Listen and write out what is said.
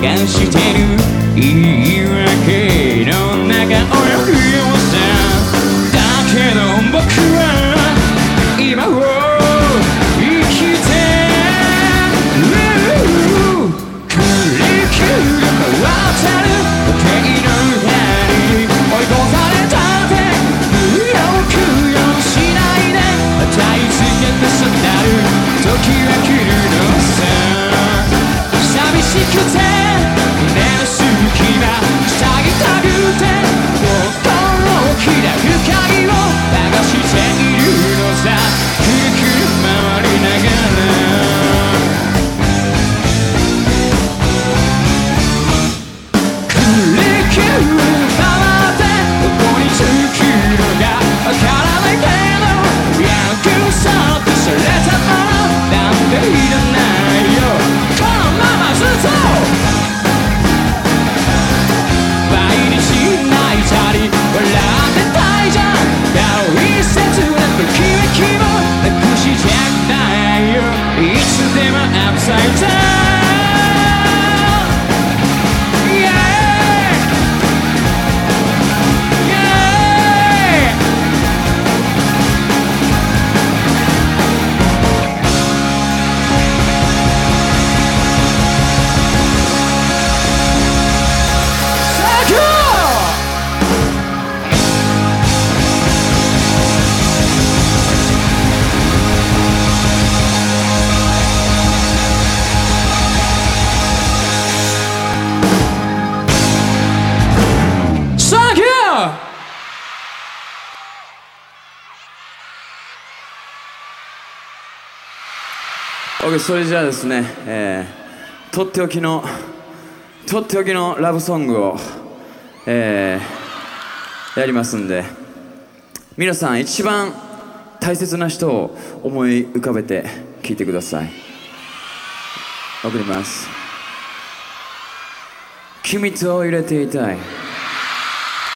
探してる。OK それじゃあですね、えー、とっておきのとっておきのラブソングを、えー、やりますんで皆さん一番大切な人を思い浮かべて聴いてください。送ります。君と入れていたい。